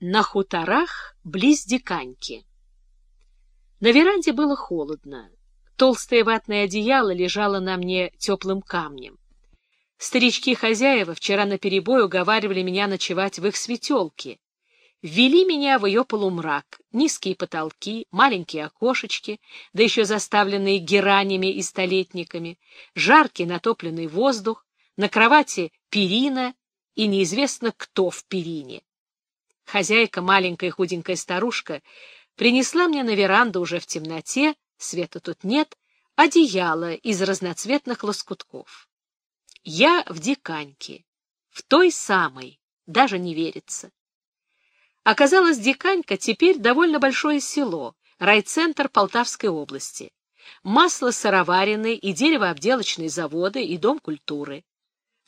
На хуторах близ Диканьки. На веранде было холодно. Толстое ватное одеяло лежало на мне теплым камнем. Старички-хозяева вчера наперебой уговаривали меня ночевать в их светелке. Ввели меня в ее полумрак, низкие потолки, маленькие окошечки, да еще заставленные геранями и столетниками, жаркий натопленный воздух, на кровати перина и неизвестно кто в перине. Хозяйка, маленькая худенькая старушка, принесла мне на веранду уже в темноте, света тут нет, одеяло из разноцветных лоскутков. Я в диканьке, в той самой, даже не верится. Оказалось, Диканька теперь довольно большое село, райцентр Полтавской области. Масло сыроваренное и деревообделочные заводы, и дом культуры.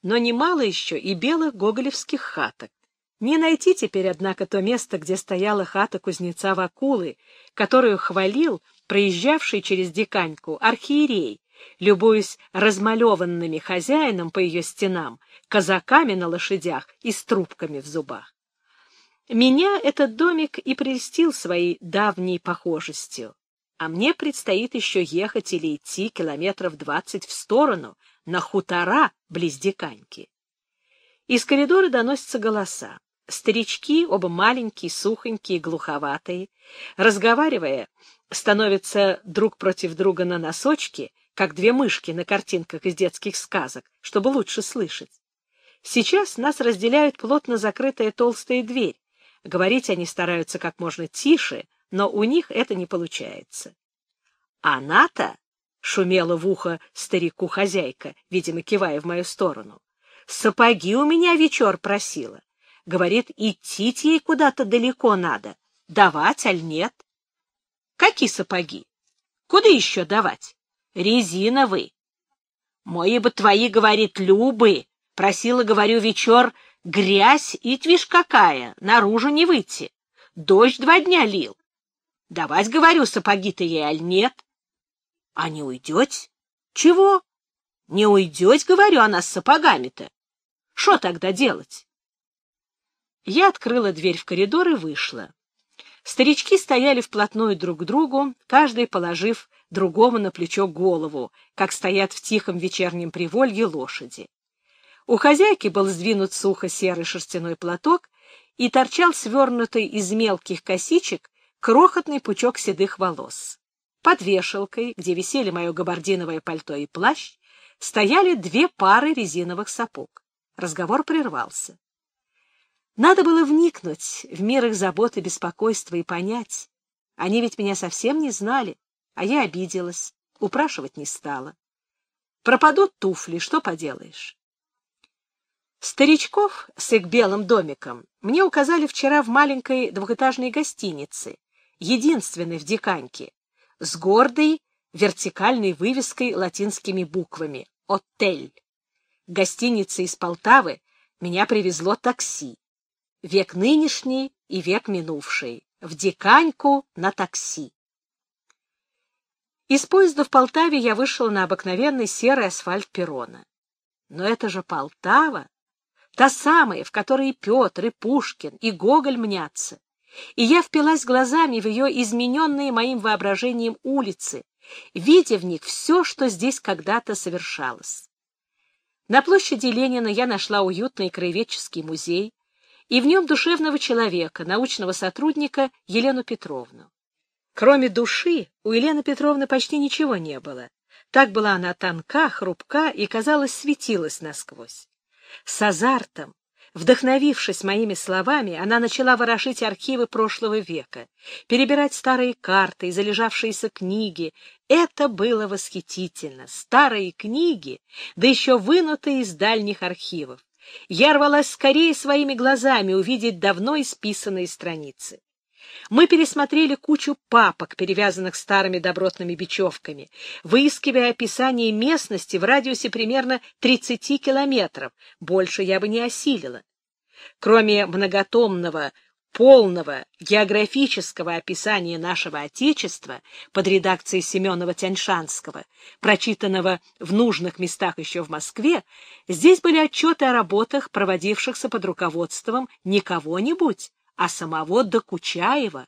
Но немало еще и белых гоголевских хаток. Не найти теперь, однако, то место, где стояла хата кузнеца Вакулы, которую хвалил проезжавший через Диканьку архиерей, любуясь размалеванными хозяином по ее стенам, казаками на лошадях и с трубками в зубах. Меня этот домик и прельстил своей давней похожестью, а мне предстоит еще ехать или идти километров двадцать в сторону, на хутора близ Диканьки. Из коридора доносятся голоса. Старички, оба маленькие, сухонькие, глуховатые, разговаривая, становятся друг против друга на носочки, как две мышки на картинках из детских сказок, чтобы лучше слышать. Сейчас нас разделяет плотно закрытая толстая дверь. Говорить они стараются как можно тише, но у них это не получается. Она-то, — шумела в ухо старику хозяйка, видимо, кивая в мою сторону, — сапоги у меня вечер просила. Говорит, идти ей куда-то далеко надо. Давать, аль нет? Какие сапоги? Куда еще давать? Резиновые. Мои бы твои, говорит, любы. Просила, говорю, вечер, грязь и твишь какая, наружу не выйти. Дождь два дня лил. Давать, говорю, сапоги-то ей, аль нет? А не уйдете? Чего? Не уйдете, говорю, она с сапогами-то. Что тогда делать? Я открыла дверь в коридор и вышла. Старички стояли вплотную друг к другу, каждый положив другому на плечо голову, как стоят в тихом вечернем приволье лошади. У хозяйки был сдвинут сухо серый шерстяной платок и торчал свернутый из мелких косичек крохотный пучок седых волос. Под вешалкой, где висели мое габардиновое пальто и плащ, стояли две пары резиновых сапог. Разговор прервался. Надо было вникнуть в мир их забот и беспокойства и понять. Они ведь меня совсем не знали, а я обиделась, упрашивать не стала. Пропадут туфли, что поделаешь. Старичков с их белым домиком мне указали вчера в маленькой двухэтажной гостинице, единственной в Диканьке, с гордой вертикальной вывеской латинскими буквами «Отель». Гостиница из Полтавы меня привезло такси век нынешний и век минувший, в Диканьку на такси. Из поезда в Полтаве я вышел на обыкновенный серый асфальт перрона. Но это же Полтава, та самая, в которой и Петр, и Пушкин, и Гоголь мнятся. И я впилась глазами в ее измененные моим воображением улицы, видя в них все, что здесь когда-то совершалось. На площади Ленина я нашла уютный краеведческий музей, и в нем душевного человека, научного сотрудника Елену Петровну. Кроме души у Елены Петровны почти ничего не было. Так была она тонка, хрупка и, казалось, светилась насквозь. С азартом, вдохновившись моими словами, она начала ворошить архивы прошлого века, перебирать старые карты и залежавшиеся книги. Это было восхитительно. Старые книги, да еще вынутые из дальних архивов. Я рвалась скорее своими глазами увидеть давно исписанные страницы. Мы пересмотрели кучу папок, перевязанных старыми добротными бечевками, выискивая описание местности в радиусе примерно 30 километров. Больше я бы не осилила. Кроме многотомного полного географического описания нашего Отечества под редакцией Семенова-Тяньшанского, прочитанного в нужных местах еще в Москве, здесь были отчеты о работах, проводившихся под руководством не кого-нибудь, а самого Докучаева.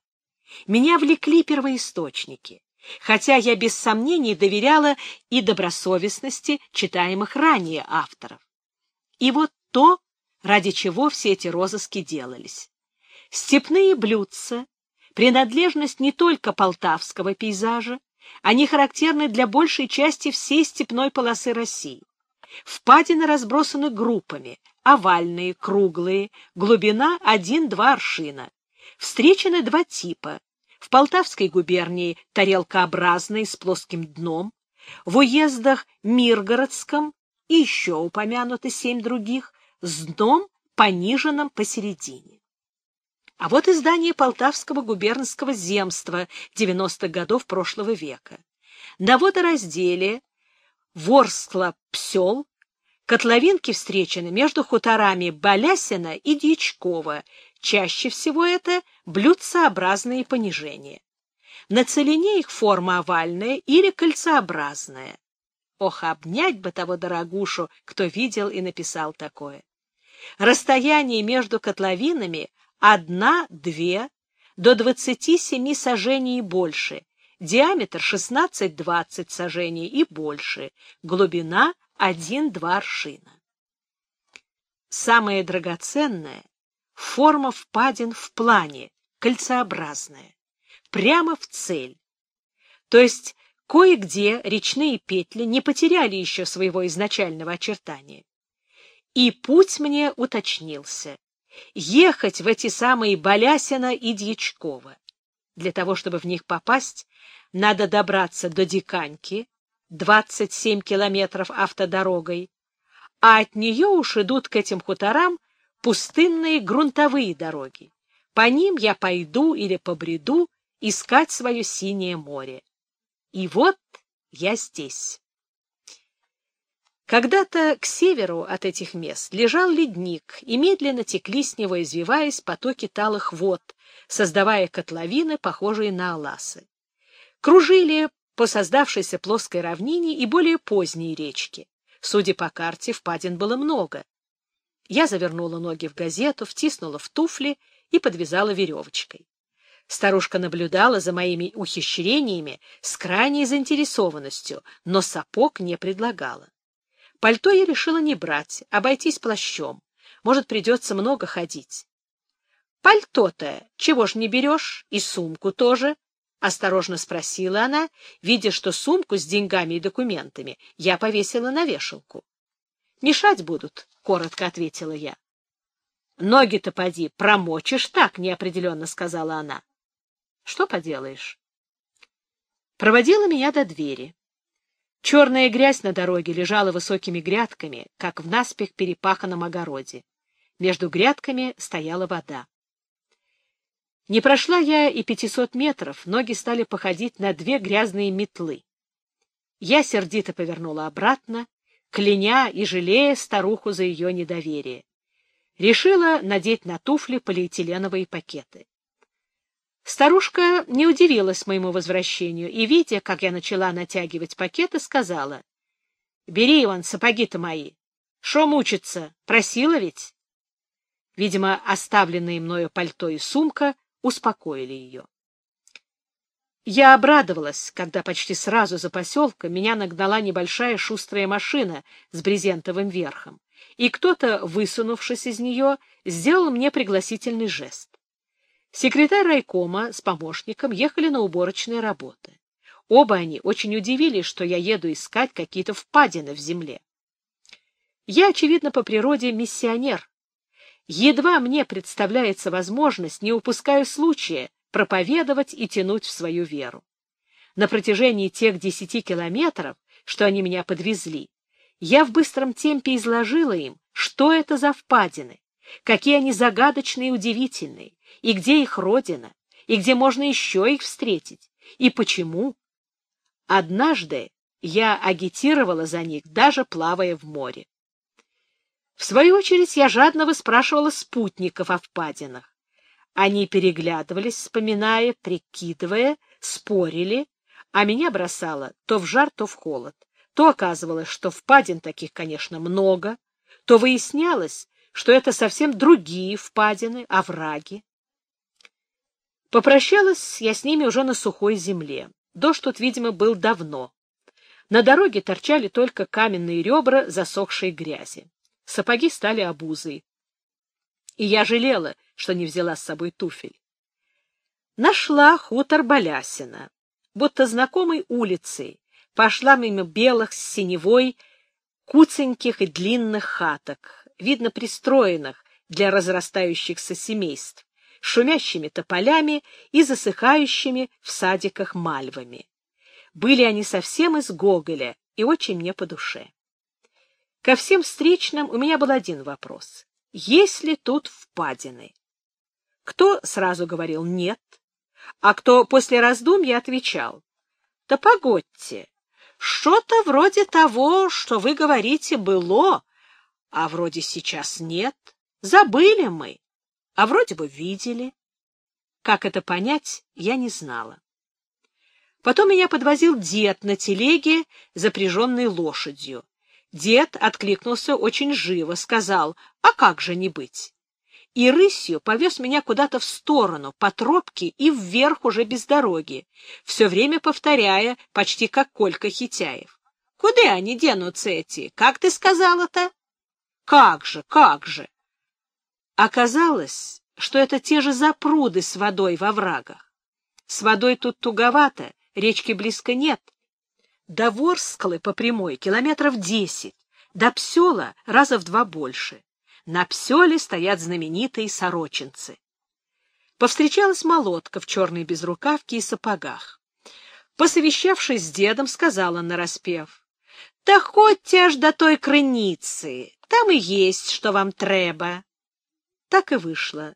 Меня влекли первоисточники, хотя я без сомнений доверяла и добросовестности читаемых ранее авторов. И вот то, ради чего все эти розыски делались. Степные блюдца, принадлежность не только полтавского пейзажа, они характерны для большей части всей степной полосы России. Впадины разбросаны группами, овальные, круглые, глубина 1-2 аршина. Встречены два типа. В Полтавской губернии тарелкообразные с плоским дном, в уездах Миргородском и еще упомянуты семь других с дном, пониженным посередине. А вот издание Полтавского губернского земства 90-х годов прошлого века. На водоразделе Ворскла-Псел котловинки встречены между хуторами Балясина и Дьячкова. Чаще всего это блюдцеобразные понижения. На целине их форма овальная или кольцеобразная. Ох, обнять бы того дорогушу, кто видел и написал такое. Расстояние между котловинами одна-две до 27 сажений и больше, диаметр 16-20 сажений и больше, глубина 1-2 аршина. Самое драгоценное — форма впадин в плане, кольцеобразная, прямо в цель. То есть кое-где речные петли не потеряли еще своего изначального очертания. И путь мне уточнился ехать в эти самые Балясина и Дьячкова. Для того, чтобы в них попасть, надо добраться до Диканьки, 27 километров автодорогой, а от нее уж идут к этим хуторам пустынные грунтовые дороги. По ним я пойду или побреду искать свое синее море. И вот я здесь. Когда-то к северу от этих мест лежал ледник, и медленно текли с него, извиваясь, потоки талых вод, создавая котловины, похожие на аласы. Кружили по создавшейся плоской равнине и более поздние речки. Судя по карте, впадин было много. Я завернула ноги в газету, втиснула в туфли и подвязала веревочкой. Старушка наблюдала за моими ухищрениями с крайней заинтересованностью, но сапог не предлагала. Пальто я решила не брать, обойтись плащом. Может, придется много ходить. — Пальто-то чего ж не берешь? И сумку тоже? — осторожно спросила она, видя, что сумку с деньгами и документами я повесила на вешалку. — Мешать будут, — коротко ответила я. — Ноги-то поди, промочишь так, — неопределенно сказала она. — Что поделаешь? Проводила меня до двери. Черная грязь на дороге лежала высокими грядками, как в наспех перепаханном огороде. Между грядками стояла вода. Не прошла я и пятисот метров, ноги стали походить на две грязные метлы. Я сердито повернула обратно, кляня и жалея старуху за ее недоверие. Решила надеть на туфли полиэтиленовые пакеты. Старушка не удивилась моему возвращению и, видя, как я начала натягивать пакеты, сказала, — Бери, Иван, сапоги-то мои. Шо мучиться? Просила ведь? Видимо, оставленные мною пальто и сумка успокоили ее. Я обрадовалась, когда почти сразу за поселком меня нагнала небольшая шустрая машина с брезентовым верхом, и кто-то, высунувшись из нее, сделал мне пригласительный жест. Секретарь райкома с помощником ехали на уборочные работы. Оба они очень удивились, что я еду искать какие-то впадины в земле. Я, очевидно, по природе миссионер. Едва мне представляется возможность, не упускаю случая проповедовать и тянуть в свою веру. На протяжении тех десяти километров, что они меня подвезли, я в быстром темпе изложила им, что это за впадины, какие они загадочные и удивительные, и где их родина, и где можно еще их встретить, и почему. Однажды я агитировала за них, даже плавая в море. В свою очередь я жадно выспрашивала спутников о впадинах. Они переглядывались, вспоминая, прикидывая, спорили, а меня бросало то в жар, то в холод. То оказывалось, что впадин таких, конечно, много, то выяснялось, что это совсем другие впадины, овраги. Попрощалась я с ними уже на сухой земле. Дождь тут, видимо, был давно. На дороге торчали только каменные ребра засохшей грязи. Сапоги стали обузой. И я жалела, что не взяла с собой туфель. Нашла хутор Балясина. Будто знакомой улицей пошла мимо белых с синевой, куценьких и длинных хаток, видно пристроенных для разрастающихся семейств шумящими тополями и засыхающими в садиках мальвами. Были они совсем из Гоголя и очень мне по душе. Ко всем встречным у меня был один вопрос. Есть ли тут впадины? Кто сразу говорил «нет», а кто после раздумья отвечал «Да погодьте, что-то вроде того, что вы говорите, было, а вроде сейчас нет, забыли мы а вроде бы видели. Как это понять, я не знала. Потом меня подвозил дед на телеге, запряженной лошадью. Дед откликнулся очень живо, сказал, а как же не быть? И рысью повез меня куда-то в сторону, по тропке и вверх уже без дороги, все время повторяя, почти как Колька Хитяев. Куда они денутся эти? Как ты сказала-то? Как же, как же? Оказалось, что это те же запруды с водой во врагах. С водой тут туговато, речки близко нет. До Ворсклы по прямой километров десять, до Псела раза в два больше. На Пселе стоят знаменитые сорочинцы. Повстречалась молотка в черной безрукавке и сапогах. Посовещавшись с дедом, сказала нараспев, «Да хоть аж до той крыницы, там и есть, что вам треба». Так и вышло,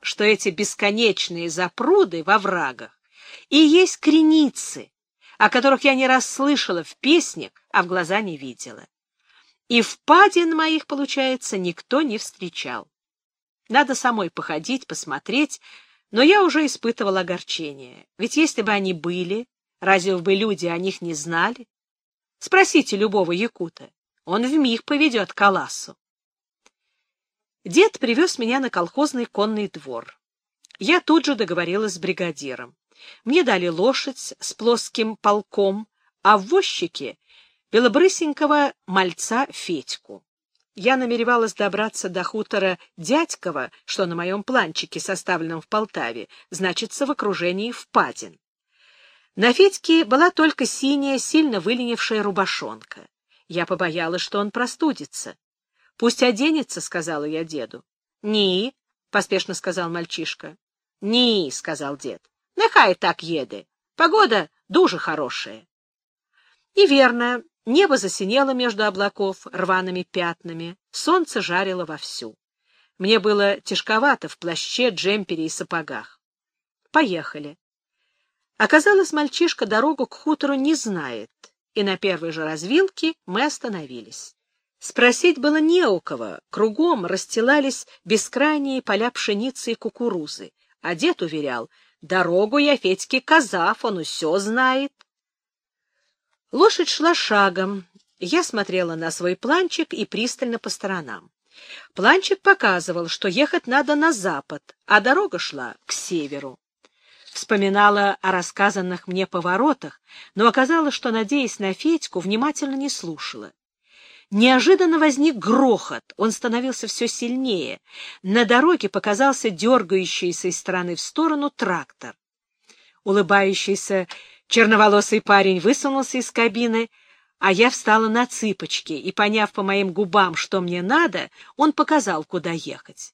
что эти бесконечные запруды во врагах и есть креницы, о которых я не раз слышала в песнях, а в глаза не видела. И впадин моих, получается, никто не встречал. Надо самой походить, посмотреть, но я уже испытывала огорчение. Ведь если бы они были, разве бы люди о них не знали? Спросите любого якута, он вмиг поведет к Аласу. Дед привез меня на колхозный конный двор. Я тут же договорилась с бригадиром. Мне дали лошадь с плоским полком, а в возчике — белобрысенького мальца Федьку. Я намеревалась добраться до хутора Дядькова, что на моем планчике, составленном в Полтаве, значится в окружении впадин. На Федьке была только синяя, сильно выленившая рубашонка. Я побоялась, что он простудится. — Пусть оденется, — сказала я деду. — Ни, — поспешно сказал мальчишка. — Ни, — сказал дед. — Нехай так еде. Погода дуже хорошая. И верно, небо засинело между облаков рваными пятнами, солнце жарило вовсю. Мне было тяжковато в плаще, джемпере и сапогах. Поехали. Оказалось, мальчишка дорогу к хутору не знает, и на первой же развилке мы остановились. Спросить было не у кого, кругом расстилались бескрайние поля пшеницы и кукурузы, а дед уверял, дорогу я Федьке Казав, он все знает. Лошадь шла шагом, я смотрела на свой планчик и пристально по сторонам. Планчик показывал, что ехать надо на запад, а дорога шла к северу. Вспоминала о рассказанных мне поворотах, но оказалось, что, надеясь на Федьку, внимательно не слушала. Неожиданно возник грохот, он становился все сильнее. На дороге показался дергающийся из стороны в сторону трактор. Улыбающийся черноволосый парень высунулся из кабины, а я встала на цыпочки, и, поняв по моим губам, что мне надо, он показал, куда ехать.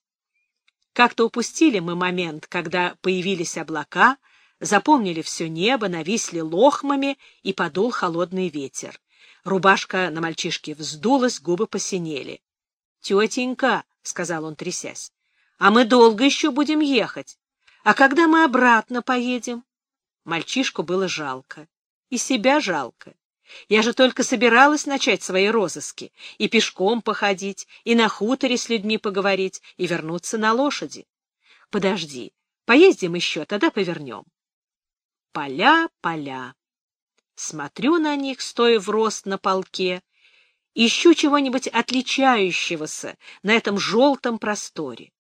Как-то упустили мы момент, когда появились облака, запомнили все небо, нависли лохмами, и подул холодный ветер. Рубашка на мальчишке вздулась, губы посинели. — Тетенька, — сказал он, трясясь, — а мы долго еще будем ехать. А когда мы обратно поедем? Мальчишку было жалко. И себя жалко. Я же только собиралась начать свои розыски, и пешком походить, и на хуторе с людьми поговорить, и вернуться на лошади. Подожди, поездим еще, тогда повернем. Поля, поля. Смотрю на них, стоя в рост на полке, ищу чего-нибудь отличающегося на этом желтом просторе.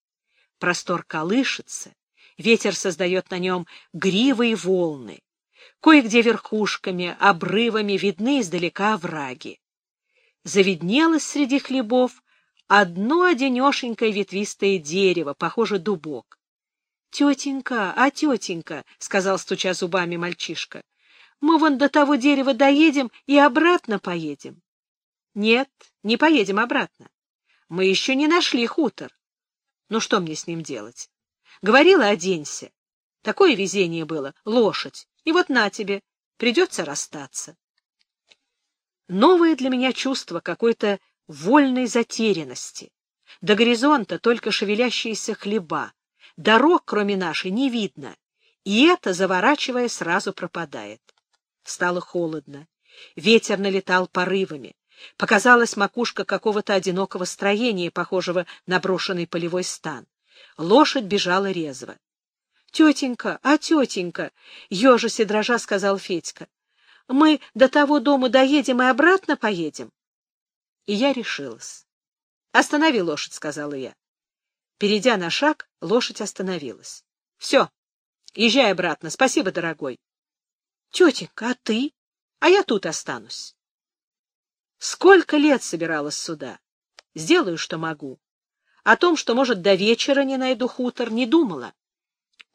Простор колышется, Ветер создает на нем гривы и волны. Кое-где верхушками, обрывами видны издалека овраги. Завиднелось среди хлебов одно одинешенькое ветвистое дерево, похоже, дубок. — Тетенька, а тетенька, — сказал, стуча зубами мальчишка, — мы вон до того дерева доедем и обратно поедем. — Нет, не поедем обратно. Мы еще не нашли хутор. Ну что мне с ним делать? Говорила, оденься. Такое везение было, лошадь. И вот на тебе, придется расстаться. Новое для меня чувство какой-то вольной затерянности. До горизонта только шевелящиеся хлеба. Дорог, кроме нашей, не видно. И это, заворачивая, сразу пропадает. Стало холодно. Ветер налетал порывами. Показалась макушка какого-то одинокого строения, похожего на брошенный полевой стан. Лошадь бежала резво. — Тетенька, а тетенька! — ежась и дрожа сказал Федька. — Мы до того дома доедем и обратно поедем. И я решилась. — Останови лошадь, — сказала я. Перейдя на шаг, лошадь остановилась. — Все, езжай обратно. Спасибо, дорогой. — Тетенька, а ты? А я тут останусь. Сколько лет собиралась сюда. Сделаю, что могу. О том, что, может, до вечера не найду хутор, не думала.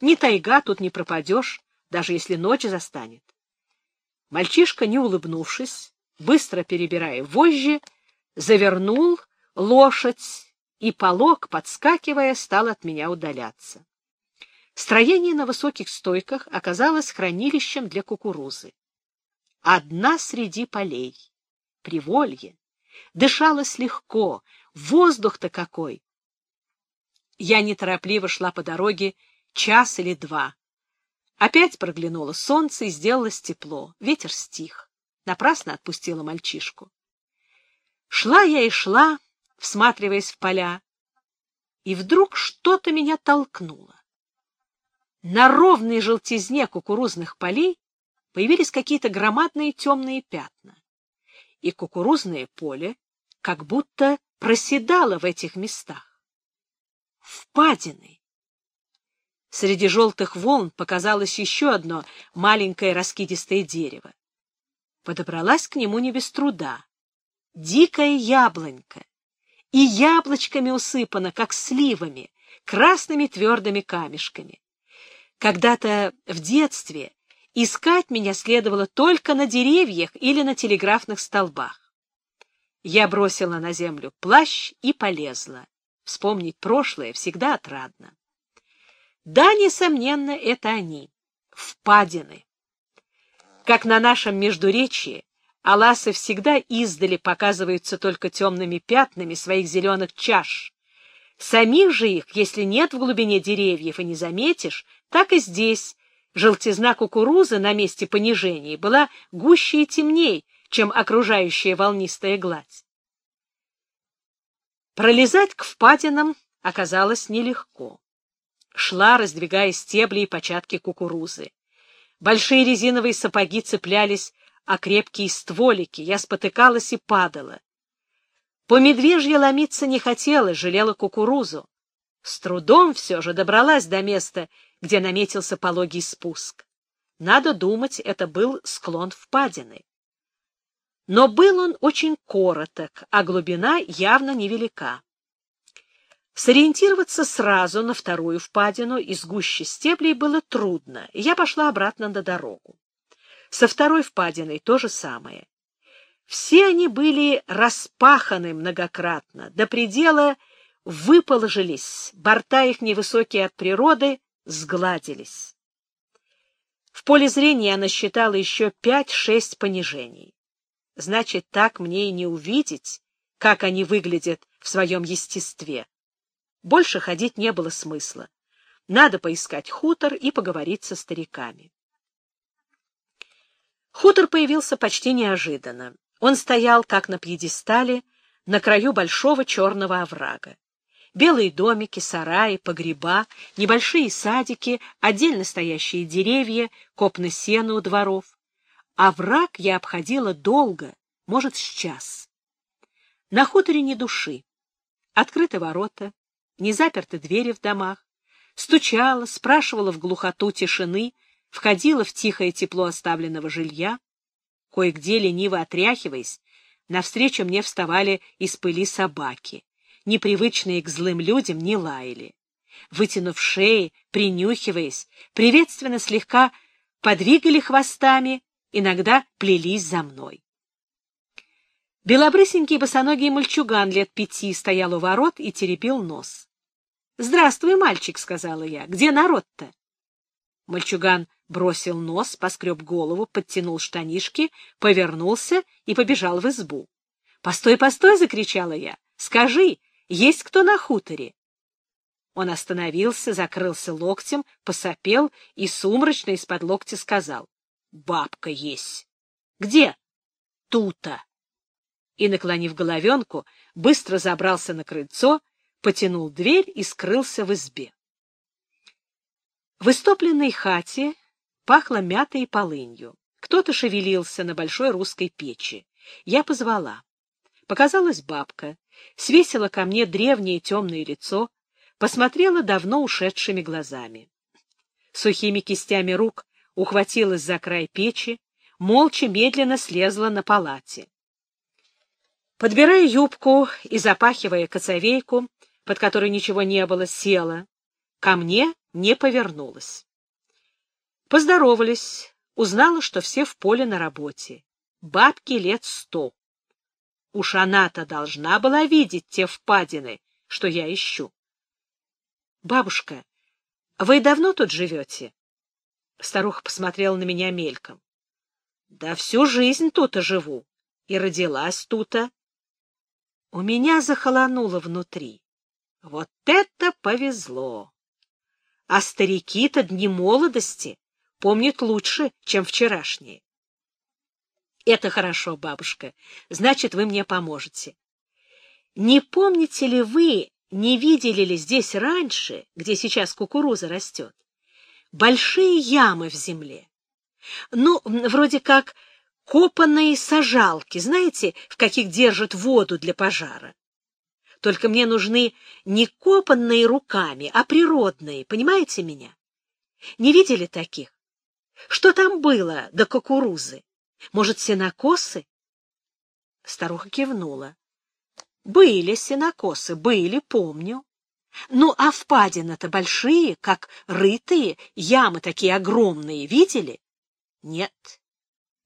Ни тайга, тут не пропадешь, даже если ночь застанет. Мальчишка, не улыбнувшись, быстро перебирая вожжи, завернул лошадь, и полог, подскакивая, стал от меня удаляться. Строение на высоких стойках оказалось хранилищем для кукурузы. Одна среди полей, приволье, дышалось легко, воздух-то какой! Я неторопливо шла по дороге час или два. Опять проглянуло солнце и сделалось тепло. Ветер стих. Напрасно отпустила мальчишку. Шла я и шла, всматриваясь в поля, и вдруг что-то меня толкнуло. На ровной желтизне кукурузных полей появились какие-то громадные темные пятна, и кукурузное поле как будто проседало в этих местах. Впадины! Среди желтых волн показалось еще одно маленькое раскидистое дерево. Подобралась к нему не без труда. Дикая яблонька. И яблочками усыпана, как сливами, красными твердыми камешками. Когда-то в детстве искать меня следовало только на деревьях или на телеграфных столбах. Я бросила на землю плащ и полезла. Вспомнить прошлое всегда отрадно. Да, несомненно, это они, впадины. Как на нашем междуречии, аласы всегда издали показываются только темными пятнами своих зеленых чаш. Самих же их, если нет в глубине деревьев и не заметишь, так и здесь желтизна кукурузы на месте понижения была гуще и темней, чем окружающая волнистая гладь. Пролезать к впадинам оказалось нелегко шла, раздвигая стебли и початки кукурузы. Большие резиновые сапоги цеплялись о крепкие стволики, я спотыкалась и падала. По медвежье ломиться не хотела, жалела кукурузу. С трудом все же добралась до места, где наметился пологий спуск. Надо думать, это был склон впадины. Но был он очень короток, а глубина явно невелика. Сориентироваться сразу на вторую впадину из гуще стеблей было трудно, и я пошла обратно на дорогу. Со второй впадиной то же самое. Все они были распаханы многократно, до предела выположились, борта их невысокие от природы сгладились. В поле зрения я насчитала еще пять-шесть понижений. Значит, так мне и не увидеть, как они выглядят в своем естестве. Больше ходить не было смысла. Надо поискать хутор и поговорить со стариками. Хутор появился почти неожиданно. Он стоял, как на пьедестале, на краю большого черного оврага. Белые домики, сараи, погреба, небольшие садики, отдельно стоящие деревья, копны сена у дворов. Овраг я обходила долго, может, с час. На хуторе ни души. Открыты ворота, не заперты двери в домах, стучала, спрашивала в глухоту тишины, входила в тихое тепло оставленного жилья. Кое-где, лениво отряхиваясь, навстречу мне вставали из пыли собаки. Непривычные к злым людям не лаяли. Вытянув шеи, принюхиваясь, приветственно слегка подвигали хвостами, иногда плелись за мной. Белобрысенький босоногий мальчуган лет пяти стоял у ворот и теребил нос. — Здравствуй, мальчик, — сказала я. — Где народ-то? Мальчуган бросил нос, поскреб голову, подтянул штанишки, повернулся и побежал в избу. — Постой, постой! — закричала я. — Скажи, есть кто на хуторе? Он остановился, закрылся локтем, посопел и сумрачно из-под локтя сказал. — Бабка есть. — Где? — Тута. И, наклонив головенку, быстро забрался на крыльцо, потянул дверь и скрылся в избе. В истопленной хате пахло мятой и полынью. Кто-то шевелился на большой русской печи. Я позвала. Показалась бабка, свесила ко мне древнее темное лицо, посмотрела давно ушедшими глазами. Сухими кистями рук ухватилась за край печи, молча медленно слезла на палате. Подбирая юбку и запахивая коцовейку, под которой ничего не было, села. Ко мне не повернулась. Поздоровались, узнала, что все в поле на работе. Бабки лет сто. Уж она-то должна была видеть те впадины, что я ищу. — Бабушка, вы давно тут живете? Старуха посмотрела на меня мельком. — Да всю жизнь тут и живу. И родилась тут-то. У меня захолонуло внутри. Вот это повезло! А старики-то дни молодости помнят лучше, чем вчерашние. Это хорошо, бабушка. Значит, вы мне поможете. Не помните ли вы, не видели ли здесь раньше, где сейчас кукуруза растет, большие ямы в земле? Ну, вроде как копанные сажалки, знаете, в каких держат воду для пожара. Только мне нужны не копанные руками, а природные, понимаете меня? Не видели таких? Что там было до кукурузы? Может, сенокосы? Старуха кивнула. Были сенокосы, были, помню. Ну, а впадины-то большие, как рытые, ямы такие огромные, видели? Нет,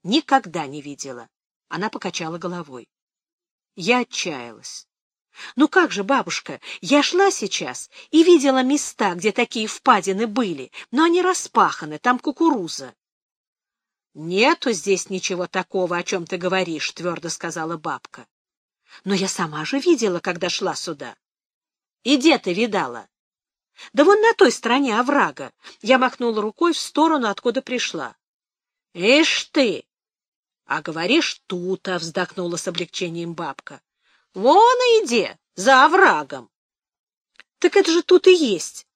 никогда не видела. Она покачала головой. Я отчаялась. Ну как же, бабушка, я шла сейчас и видела места, где такие впадины были, но они распаханы, там кукуруза. — Нету здесь ничего такого, о чем ты говоришь, — твердо сказала бабка. — Но я сама же видела, когда шла сюда. — И где ты видала? — Да вон на той стороне оврага. Я махнула рукой в сторону, откуда пришла. — Ишь ты! — А говоришь, тут-то, — вздохнула с облегчением бабка. — Вон и иди, за оврагом. — Так это же тут и есть.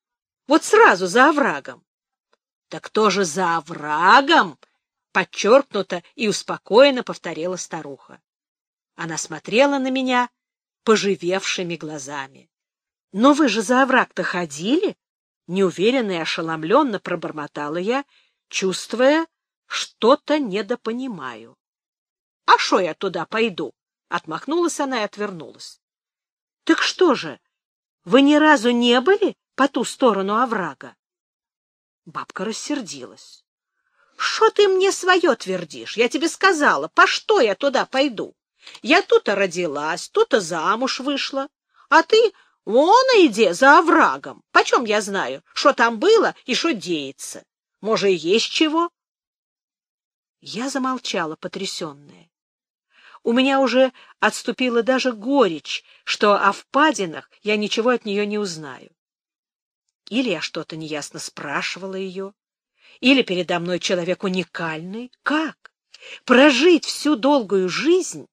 Вот сразу за оврагом. — Так тоже за оврагом? — подчеркнуто и успокоенно повторила старуха. Она смотрела на меня поживевшими глазами. — Но вы же за овраг-то ходили? Неуверенно и ошеломленно пробормотала я, чувствуя, что-то недопонимаю. — А что я туда пойду? — отмахнулась она и отвернулась. — Так что же, вы ни разу не были по ту сторону оврага? Бабка рассердилась. Что ты мне свое твердишь? Я тебе сказала, по что я туда пойду? Я тут родилась, тут замуж вышла, а ты вон иди за оврагом. Почем я знаю, что там было и что деется? Может, и есть чего? Я замолчала, потрясенная. У меня уже отступила даже горечь, что о впадинах я ничего от нее не узнаю. Или я что-то неясно спрашивала ее, или передо мной человек уникальный? Как? Прожить всю долгую жизнь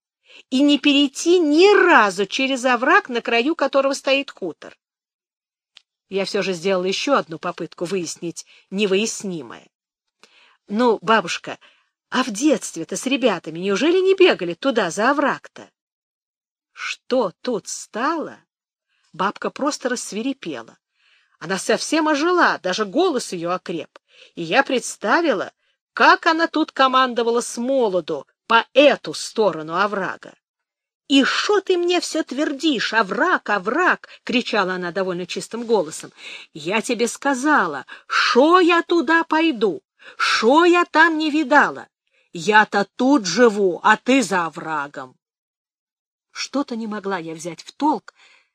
и не перейти ни разу через овраг, на краю которого стоит хутор? Я все же сделала еще одну попытку выяснить невыяснимое. Ну, бабушка, а в детстве-то с ребятами неужели не бегали туда за овраг-то? Что тут стало? Бабка просто рассверепела. Она совсем ожила, даже голос ее окреп. И я представила, как она тут командовала с молоду по эту сторону оврага. «И что ты мне все твердишь? Овраг, овраг!» — кричала она довольно чистым голосом. «Я тебе сказала, шо я туда пойду, шо я там не видала. Я-то тут живу, а ты за оврагом». Что-то не могла я взять в толк,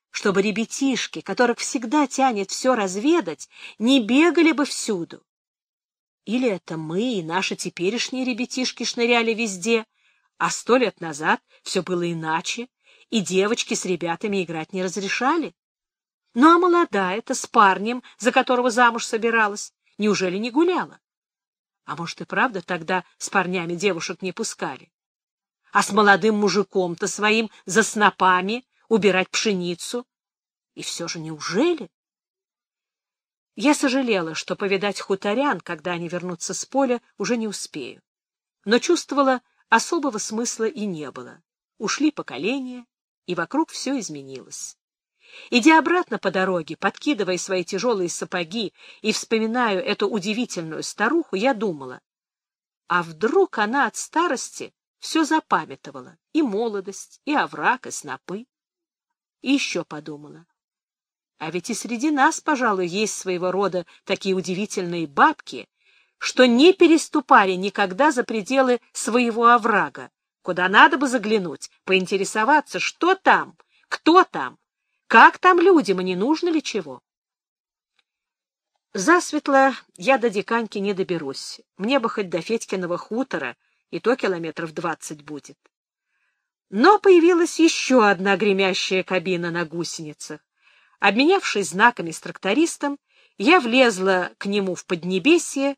чтобы ребятишки, которых всегда тянет все разведать, не бегали бы всюду. Или это мы и наши теперешние ребятишки шныряли везде, а сто лет назад все было иначе, и девочки с ребятами играть не разрешали. Ну а молодая-то с парнем, за которого замуж собиралась, неужели не гуляла? А может и правда тогда с парнями девушек не пускали? А с молодым мужиком-то своим за снопами убирать пшеницу? И все же неужели? Я сожалела, что повидать хуторян, когда они вернутся с поля, уже не успею. Но чувствовала, особого смысла и не было. Ушли поколения, и вокруг все изменилось. Идя обратно по дороге, подкидывая свои тяжелые сапоги и вспоминаю эту удивительную старуху, я думала, а вдруг она от старости все запамятовала, и молодость, и овраг, и снопы. И еще подумала, а ведь и среди нас, пожалуй, есть своего рода такие удивительные бабки, что не переступали никогда за пределы своего оврага, куда надо бы заглянуть, поинтересоваться, что там, кто там, как там людям и не нужно ли чего. Засветло я до Диканьки не доберусь. Мне бы хоть до Федькиного хутора, и то километров двадцать будет. Но появилась еще одна гремящая кабина на гусеницах. Обменявшись знаками с трактористом, я влезла к нему в Поднебесье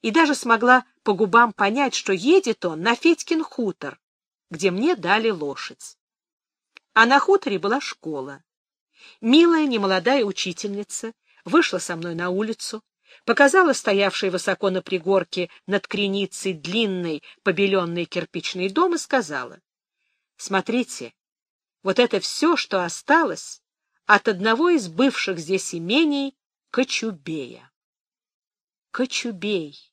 и даже смогла по губам понять, что едет он на Федькин хутор, где мне дали лошадь. А на хуторе была школа. Милая немолодая учительница вышла со мной на улицу, показала стоявший высоко на пригорке над креницей длинный побеленный кирпичный дом и сказала, «Смотрите, вот это все, что осталось от одного из бывших здесь имений Кочубея». Кочубей.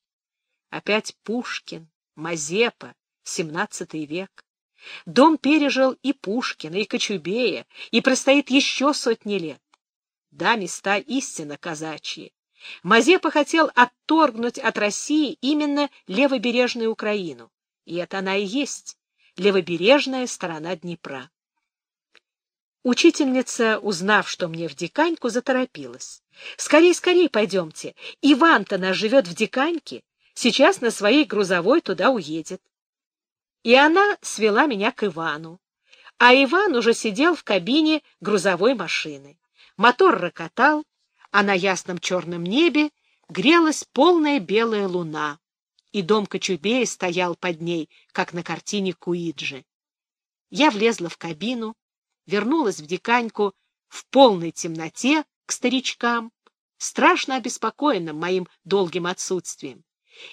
Опять Пушкин, Мазепа, XVII век. Дом пережил и Пушкина, и Кочубея, и простоит еще сотни лет. Да, места истинно казачьи. Мазепа хотел отторгнуть от России именно левобережную Украину, и это она и есть, левобережная сторона Днепра. Учительница, узнав, что мне в Диканьку, заторопилась. — Скорей, скорей пойдемте. Иван-то наш живет в Диканьке. Сейчас на своей грузовой туда уедет. И она свела меня к Ивану. А Иван уже сидел в кабине грузовой машины. Мотор рокотал, а на ясном черном небе грелась полная белая луна, и дом Кочубея стоял под ней, как на картине Куиджи. Я влезла в кабину, вернулась в Диканьку в полной темноте к старичкам, страшно обеспокоенным моим долгим отсутствием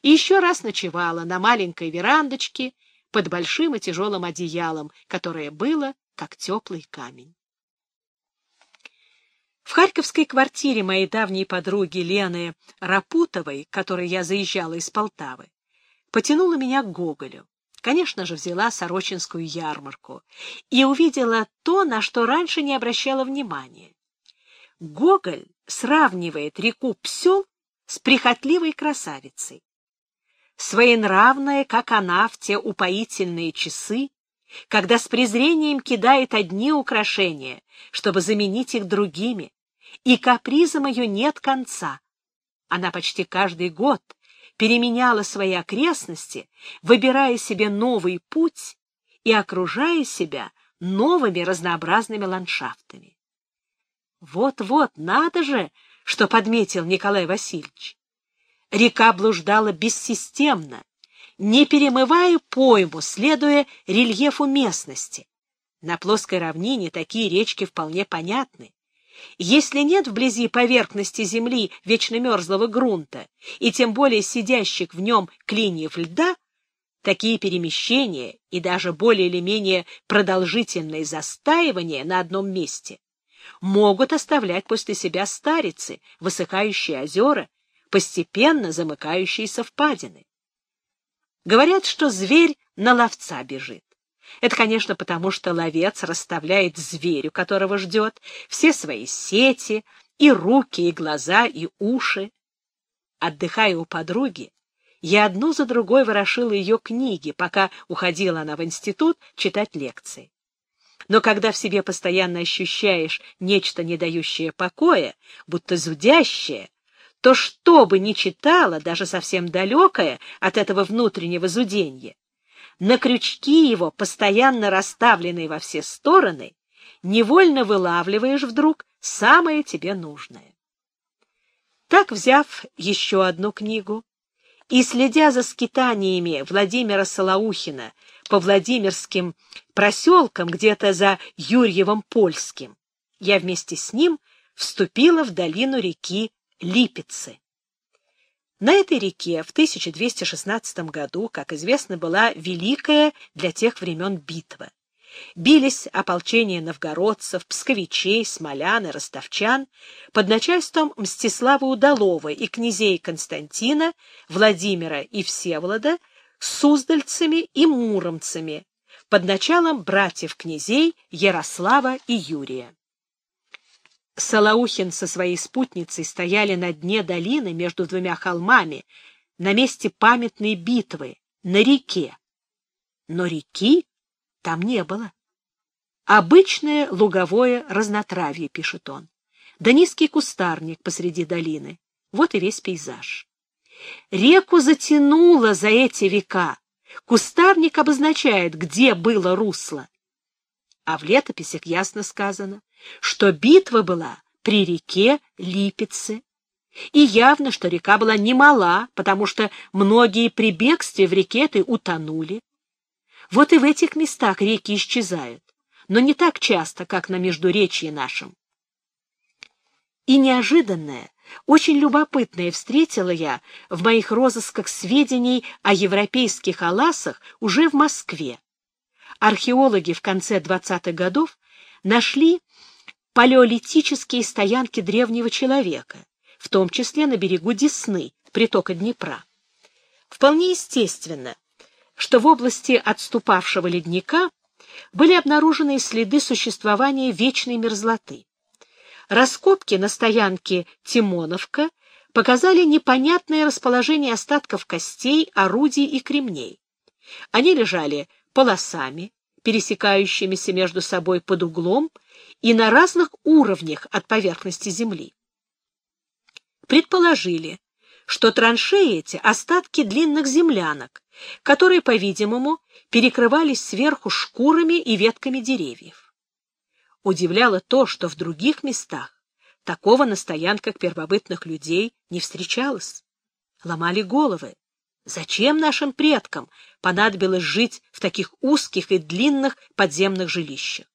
и еще раз ночевала на маленькой верандочке под большим и тяжелым одеялом, которое было как теплый камень. В харьковской квартире моей давней подруги Лены Рапутовой, которой я заезжала из Полтавы, потянула меня к Гоголю. Конечно же, взяла Сорочинскую ярмарку и увидела то, на что раньше не обращала внимания. Гоголь сравнивает реку Псел с прихотливой красавицей своенравная, как она в те упоительные часы, когда с презрением кидает одни украшения, чтобы заменить их другими, и капризам ее нет конца. Она почти каждый год переменяла свои окрестности, выбирая себе новый путь и окружая себя новыми разнообразными ландшафтами. Вот-вот, надо же, что подметил Николай Васильевич. Река блуждала бессистемно, не перемывая пойму, следуя рельефу местности. На плоской равнине такие речки вполне понятны. Если нет вблизи поверхности земли вечно мерзлого грунта, и тем более сидящих в нем клиньев льда, такие перемещения и даже более или менее продолжительные застаивания на одном месте могут оставлять после себя старицы, высыхающие озера, постепенно замыкающиеся впадины. Говорят, что зверь на ловца бежит. Это, конечно, потому что ловец расставляет зверю, которого ждет, все свои сети, и руки, и глаза, и уши. Отдыхая у подруги, я одну за другой ворошила ее книги, пока уходила она в институт читать лекции. Но когда в себе постоянно ощущаешь нечто, не дающее покоя, будто зудящее, то что бы ни читала, даже совсем далекое от этого внутреннего зуденья, на крючки его, постоянно расставленные во все стороны, невольно вылавливаешь вдруг самое тебе нужное. Так, взяв еще одну книгу и следя за скитаниями Владимира Солоухина по Владимирским проселкам где-то за Юрьевым Польским, я вместе с ним вступила в долину реки Липецы. На этой реке в 1216 году, как известно, была великая для тех времен битва. Бились ополчения новгородцев, псковичей, смолян и ростовчан под начальством Мстислава Удалова и князей Константина, Владимира и Всеволода с суздальцами и муромцами под началом братьев-князей Ярослава и Юрия. Салаухин со своей спутницей стояли на дне долины между двумя холмами, на месте памятной битвы, на реке. Но реки там не было. Обычное луговое разнотравье, пишет он, да низкий кустарник посреди долины. Вот и весь пейзаж. Реку затянуло за эти века. Кустарник обозначает, где было русло. А в летописях ясно сказано, что битва была при реке Липеце. И явно, что река была немала, потому что многие при бегстве в реке этой утонули. Вот и в этих местах реки исчезают, но не так часто, как на Междуречье нашем. И неожиданное, очень любопытное встретила я в моих розысках сведений о европейских аласах уже в Москве. Археологи в конце 20-х годов нашли палеолитические стоянки древнего человека, в том числе на берегу Десны, притока Днепра. Вполне естественно, что в области отступавшего ледника были обнаружены следы существования вечной мерзлоты. Раскопки на стоянке Тимоновка показали непонятное расположение остатков костей, орудий и кремней. Они лежали полосами, пересекающимися между собой под углом и на разных уровнях от поверхности земли. Предположили, что траншеи эти — остатки длинных землянок, которые, по-видимому, перекрывались сверху шкурами и ветками деревьев. Удивляло то, что в других местах такого на стоянках первобытных людей не встречалось. Ломали головы. Зачем нашим предкам понадобилось жить в таких узких и длинных подземных жилищах?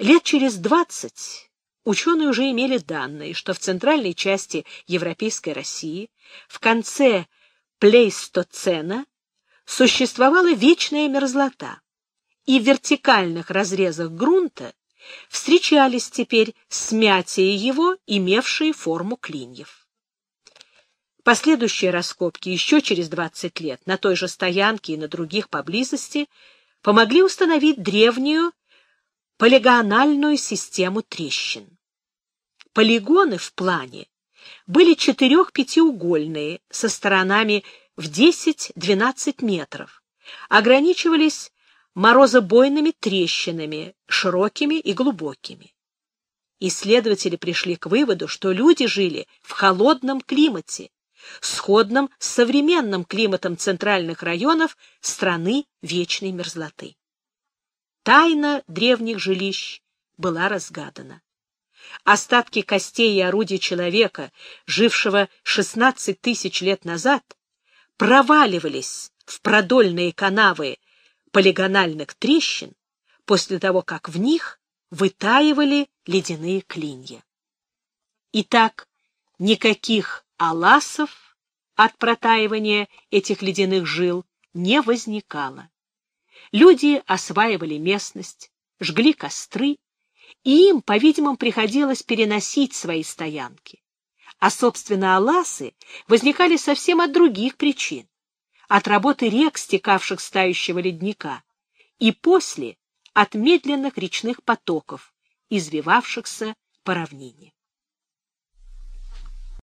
Лет через двадцать ученые уже имели данные, что в центральной части европейской России в конце плейстоцена существовала вечная мерзлота, и в вертикальных разрезах грунта встречались теперь смятия его, имевшие форму клиньев. Последующие раскопки еще через 20 лет на той же стоянке и на других поблизости помогли установить древнюю полигональную систему трещин. Полигоны в плане были четырех-пятиугольные со сторонами в 10-12 метров, ограничивались морозобойными трещинами, широкими и глубокими. Исследователи пришли к выводу, что люди жили в холодном климате, сходным с современным климатом центральных районов страны вечной мерзлоты. Тайна древних жилищ была разгадана. Остатки костей и орудий человека, жившего 16 тысяч лет назад, проваливались в продольные канавы полигональных трещин после того, как в них вытаивали ледяные клинья. Итак, никаких аласов от протаивания этих ледяных жил не возникало. Люди осваивали местность, жгли костры и им, по-видимому, приходилось переносить свои стоянки. А, собственно, аласы возникали совсем от других причин. От работы рек, стекавших с тающего ледника, и после от медленных речных потоков, извивавшихся по равнине.